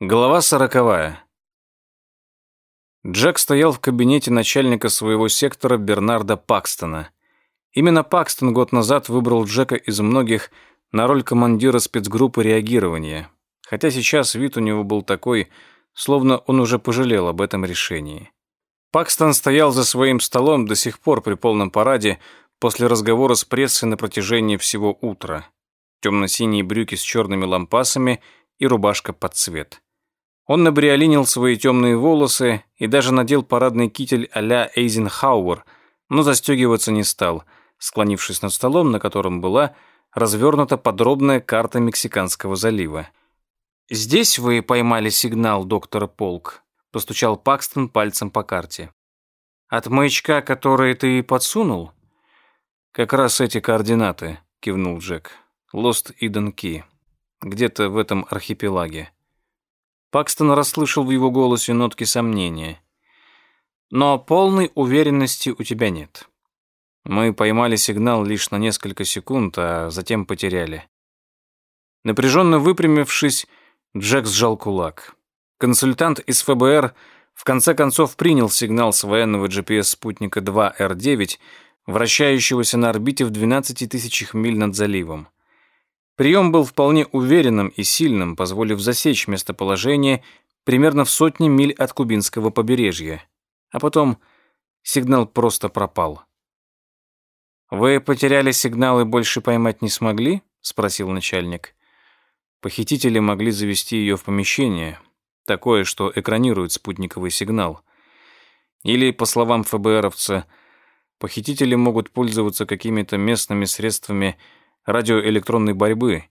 Глава сороковая. Джек стоял в кабинете начальника своего сектора Бернарда Пакстона. Именно Пакстон год назад выбрал Джека из многих на роль командира спецгруппы реагирования, хотя сейчас вид у него был такой, словно он уже пожалел об этом решении. Пакстон стоял за своим столом до сих пор при полном параде после разговора с прессой на протяжении всего утра. Темно-синие брюки с черными лампасами и рубашка под цвет. Он набриолинил свои темные волосы и даже надел парадный китель а-ля Эйзенхауэр, но застегиваться не стал, склонившись над столом, на котором была развернута подробная карта Мексиканского залива. «Здесь вы поймали сигнал, доктор Полк», — постучал Пакстон пальцем по карте. «От маячка, который ты подсунул?» «Как раз эти координаты», — кивнул Джек. «Лост Иден Ки. Где-то в этом архипелаге». Пакстон расслышал в его голосе нотки сомнения. «Но полной уверенности у тебя нет. Мы поймали сигнал лишь на несколько секунд, а затем потеряли». Напряженно выпрямившись, Джек сжал кулак. Консультант из ФБР в конце концов принял сигнал с военного GPS-спутника 2R9, вращающегося на орбите в 12 тысячах миль над заливом. Прием был вполне уверенным и сильным, позволив засечь местоположение примерно в сотне миль от кубинского побережья. А потом сигнал просто пропал. «Вы потеряли сигнал и больше поймать не смогли?» — спросил начальник. Похитители могли завести ее в помещение, такое, что экранирует спутниковый сигнал. Или, по словам ФБРовца, похитители могут пользоваться какими-то местными средствами радиоэлектронной борьбы,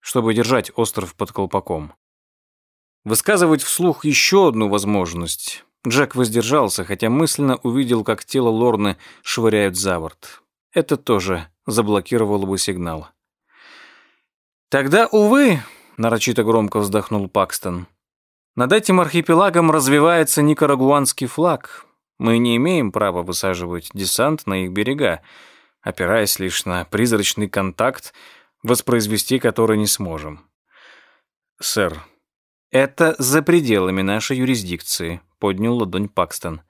чтобы держать остров под колпаком. Высказывать вслух еще одну возможность Джек воздержался, хотя мысленно увидел, как тело Лорны швыряют за борт. Это тоже заблокировало бы сигнал. «Тогда, увы», — нарочито громко вздохнул Пакстон, «над этим архипелагом развивается никарагуанский флаг. Мы не имеем права высаживать десант на их берега, опираясь лишь на призрачный контакт, воспроизвести который не сможем. «Сэр, это за пределами нашей юрисдикции», — поднял ладонь Пакстон.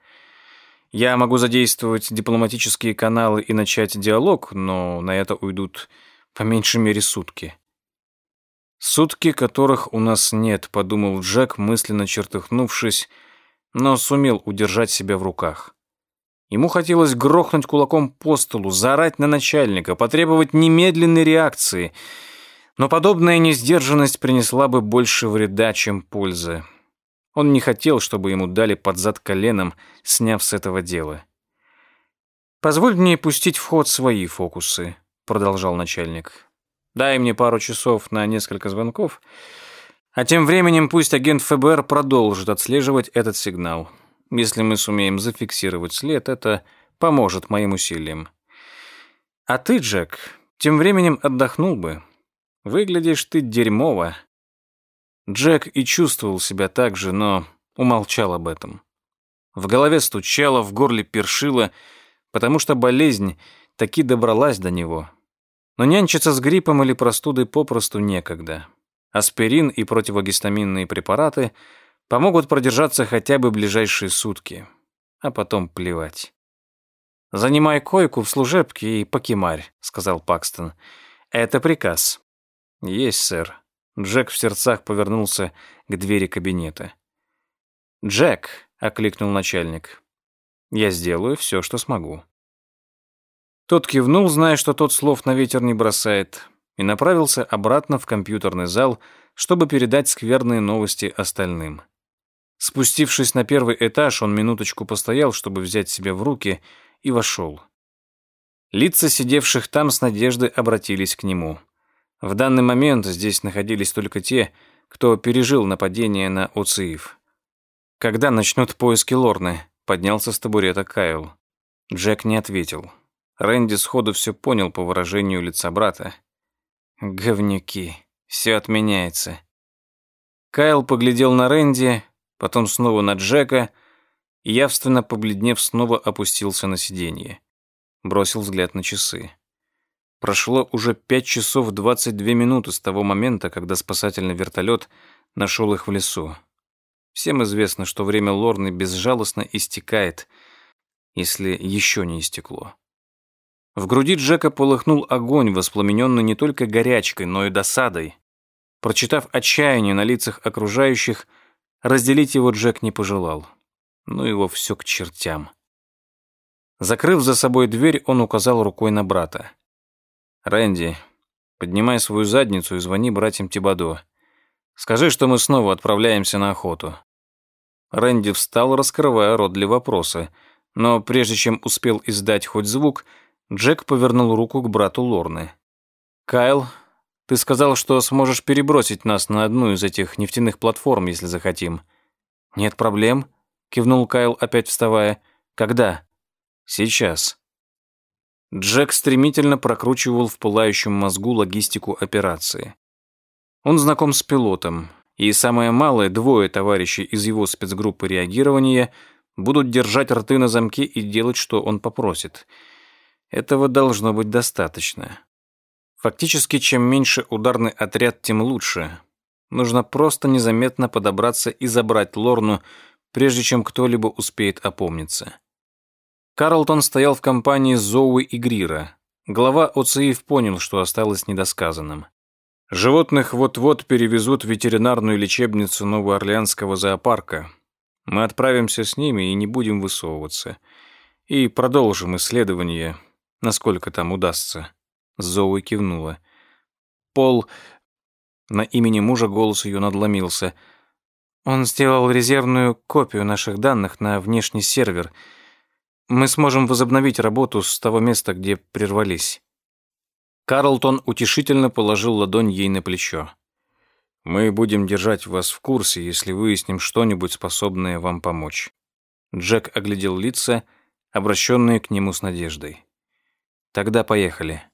«Я могу задействовать дипломатические каналы и начать диалог, но на это уйдут по меньшей мере сутки». «Сутки, которых у нас нет», — подумал Джек, мысленно чертыхнувшись, но сумел удержать себя в руках. Ему хотелось грохнуть кулаком по столу, заорать на начальника, потребовать немедленной реакции. Но подобная несдержанность принесла бы больше вреда, чем пользы. Он не хотел, чтобы ему дали под зад коленом, сняв с этого дела. «Позволь мне пустить в ход свои фокусы», — продолжал начальник. «Дай мне пару часов на несколько звонков, а тем временем пусть агент ФБР продолжит отслеживать этот сигнал. Если мы сумеем зафиксировать след, это поможет моим усилиям. А ты, Джек, тем временем отдохнул бы. Выглядишь ты дерьмово. Джек и чувствовал себя так же, но умолчал об этом. В голове стучало, в горле першило, потому что болезнь таки добралась до него. Но нянчиться с гриппом или простудой попросту некогда. Аспирин и противогистаминные препараты — Помогут продержаться хотя бы ближайшие сутки, а потом плевать. «Занимай койку в служебке и покемарь», — сказал Пакстон. «Это приказ». «Есть, сэр». Джек в сердцах повернулся к двери кабинета. «Джек», — окликнул начальник, — «я сделаю все, что смогу». Тот кивнул, зная, что тот слов на ветер не бросает, и направился обратно в компьютерный зал, чтобы передать скверные новости остальным. Спустившись на первый этаж, он минуточку постоял, чтобы взять себя в руки, и вошел. Лица сидевших там с надеждой обратились к нему. В данный момент здесь находились только те, кто пережил нападение на Оциев. «Когда начнут поиски Лорны?» — поднялся с табурета Кайл. Джек не ответил. Рэнди сходу все понял по выражению лица брата. «Говнюки, все отменяется». Кайл поглядел на Рэнди, потом снова на Джека и, явственно побледнев, снова опустился на сиденье. Бросил взгляд на часы. Прошло уже пять часов двадцать две минуты с того момента, когда спасательный вертолет нашел их в лесу. Всем известно, что время Лорны безжалостно истекает, если еще не истекло. В груди Джека полыхнул огонь, воспламененный не только горячкой, но и досадой. Прочитав отчаяние на лицах окружающих, разделить его Джек не пожелал. Ну его все к чертям. Закрыв за собой дверь, он указал рукой на брата. «Рэнди, поднимай свою задницу и звони братьям Тибадо. Скажи, что мы снова отправляемся на охоту». Рэнди встал, раскрывая рот для вопроса, но прежде чем успел издать хоть звук, Джек повернул руку к брату Лорны. «Кайл, ты сказал, что сможешь перебросить нас на одну из этих нефтяных платформ, если захотим». «Нет проблем», — кивнул Кайл, опять вставая. «Когда?» «Сейчас». Джек стремительно прокручивал в пылающем мозгу логистику операции. Он знаком с пилотом, и самое малое двое товарищей из его спецгруппы реагирования будут держать рты на замке и делать, что он попросит. Этого должно быть достаточно. Фактически, чем меньше ударный отряд, тем лучше. Нужно просто незаметно подобраться и забрать Лорну, прежде чем кто-либо успеет опомниться. Карлтон стоял в компании Зоуи и Грира. Глава ОЦИФ понял, что осталось недосказанным. Животных вот-вот перевезут в ветеринарную лечебницу Новоорлеанского зоопарка. Мы отправимся с ними и не будем высовываться. И продолжим исследование, насколько там удастся. Зоуи кивнула. Пол... На имени мужа голос ее надломился. Он сделал резервную копию наших данных на внешний сервер — мы сможем возобновить работу с того места, где прервались». Карлтон утешительно положил ладонь ей на плечо. «Мы будем держать вас в курсе, если выясним что-нибудь, способное вам помочь». Джек оглядел лица, обращенные к нему с надеждой. «Тогда поехали».